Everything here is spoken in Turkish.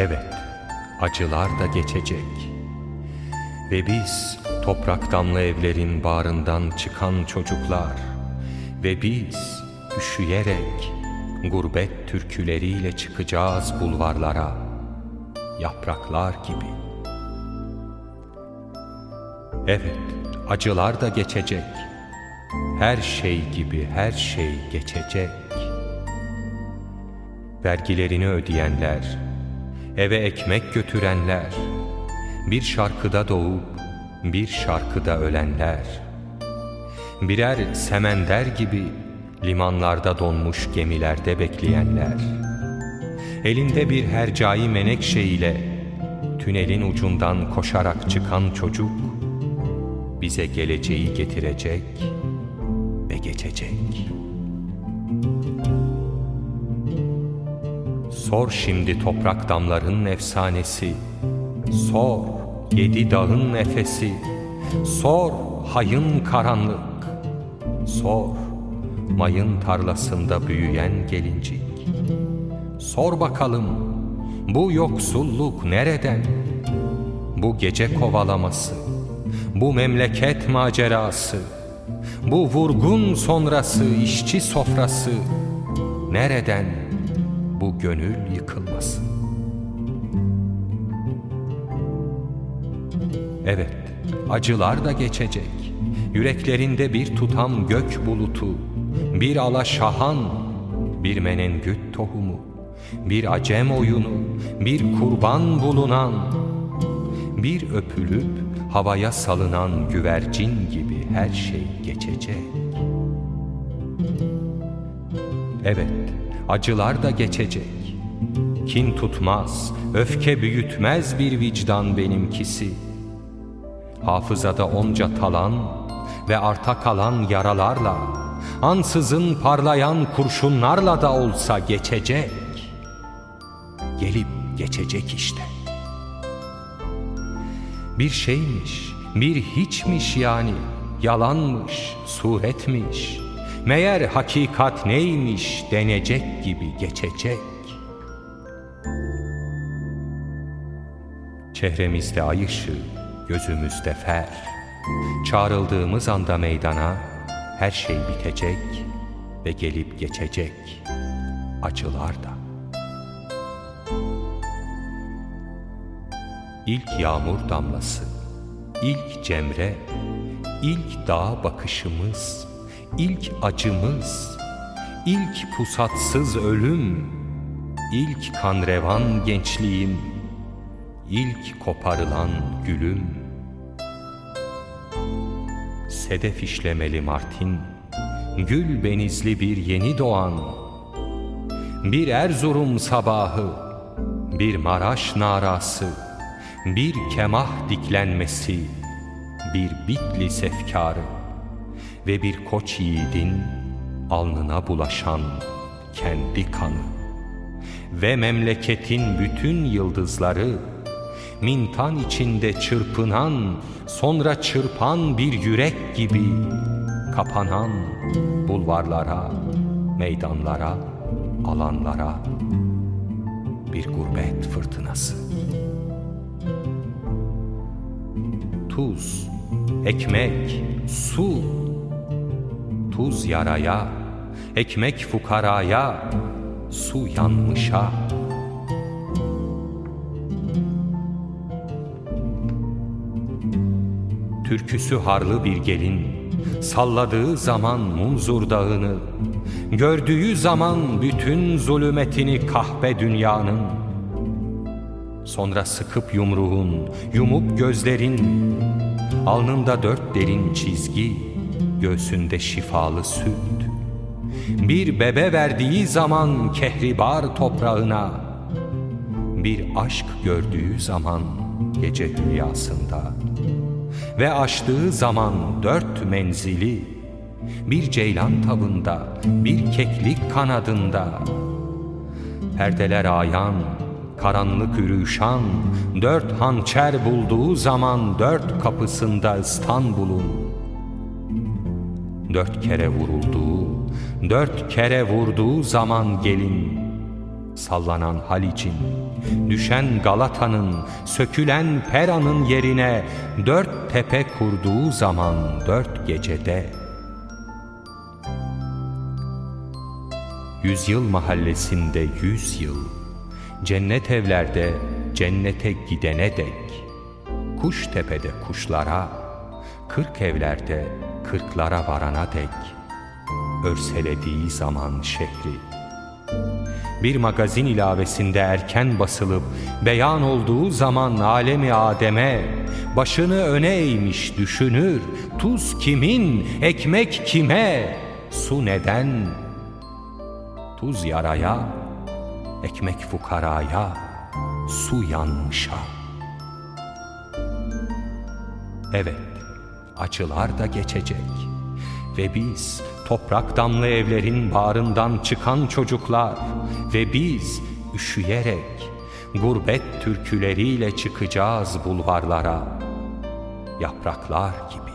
Evet, acılar da geçecek. Ve biz toprak damlı evlerin bağrından çıkan çocuklar ve biz üşüyerek gurbet türküleriyle çıkacağız bulvarlara, yapraklar gibi. Evet, acılar da geçecek. Her şey gibi her şey geçecek. Vergilerini ödeyenler, eve ekmek götürenler, bir şarkıda doğup bir şarkıda ölenler, birer semender gibi limanlarda donmuş gemilerde bekleyenler, elinde bir hercai menekşe ile tünelin ucundan koşarak çıkan çocuk, bize geleceği getirecek ve geçecek. Sor şimdi toprak damların efsanesi, sor yedi dağın nefesi, sor hayın karanlık, sor mayın tarlasında büyüyen gelincik. Sor bakalım bu yoksulluk nereden? Bu gece kovalaması, bu memleket macerası, bu vurgun sonrası işçi sofrası nereden bu gönül yıkılması? Evet, acılar da geçecek. Yüreklerinde bir tutam gök bulutu, bir ala şahan, bir menengüt tohumu, bir acem oyunu, bir kurban bulunan, bir öpülüp havaya salınan güvercin gibi her şey geçecek. Evet, acılar da geçecek. Kin tutmaz, öfke büyütmez bir vicdan benimkisi. Hafızada onca talan ve arta kalan yaralarla, ansızın parlayan kurşunlarla da olsa geçecek. Gelip geçecek işte. Bir şeymiş, bir hiçmiş yani, yalanmış, suretmiş. Meğer hakikat neymiş denecek gibi geçecek. Çehremizde ay ışığı, gözümüzde fer. Çağrıldığımız anda meydana her şey bitecek ve gelip geçecek. Acılar da. İlk yağmur damlası, ilk cemre, ilk dağ bakışımız, ilk acımız, ilk pusatsız ölüm, ilk kanrevan gençliğim, ilk koparılan gülüm. Sedef işlemeli martin, gül benizli bir yeni doğan, bir Erzurum sabahı, bir Maraş narası, bir kemah diklenmesi, bir Bitlis efkarı ve bir koç yiğidin alnına bulaşan kendi kanı ve memleketin bütün yıldızları mintan içinde çırpınan sonra çırpan bir yürek gibi kapanan bulvarlara, meydanlara, alanlara bir gurbet fırtınası. Tuz, ekmek, su, tuz yaraya, ekmek fukaraya, su yanmışa. Türküsü harlı bir gelin, salladığı zaman munzur dağını, gördüğü zaman bütün zulümetini kahpe dünyanın, sonra sıkıp yumruğun, yumup gözlerin, alnında dört derin çizgi, göğsünde şifalı süt, bir bebe verdiği zaman kehribar toprağına, bir aşk gördüğü zaman gece hülyasında ve açtığı zaman dört menzili, bir ceylan tavında, bir keklik kanadında, perdeler ayan, karanlık ürüşan, dört hançer bulduğu zaman dört kapısında İstanbul'un, dört kere vurulduğu, dört kere vurduğu zaman gelin, sallanan Halic'in, düşen Galata'nın, sökülen Pera'nın yerine dört tepe kurduğu zaman dört gecede, Yüzyıl mahallesinde yüz yıl, cennet evlerde cennete gidene dek, kuş tepede kuşlara, kırk evlerde kırklara varana dek, örselediği zaman şehri, bir magazin ilavesinde erken basılıp beyan olduğu zaman alemi Adem'e başını öne eğmiş düşünür tuz kimin ekmek kime? Su neden? Tuz yaraya ekmek fukaraya su yanmışa. Evet acılar da geçecek ve biz toprak damlı evlerin bağrından çıkan çocuklar ve biz üşüyerek gurbet türküleriyle çıkacağız bulvarlara yapraklar gibi.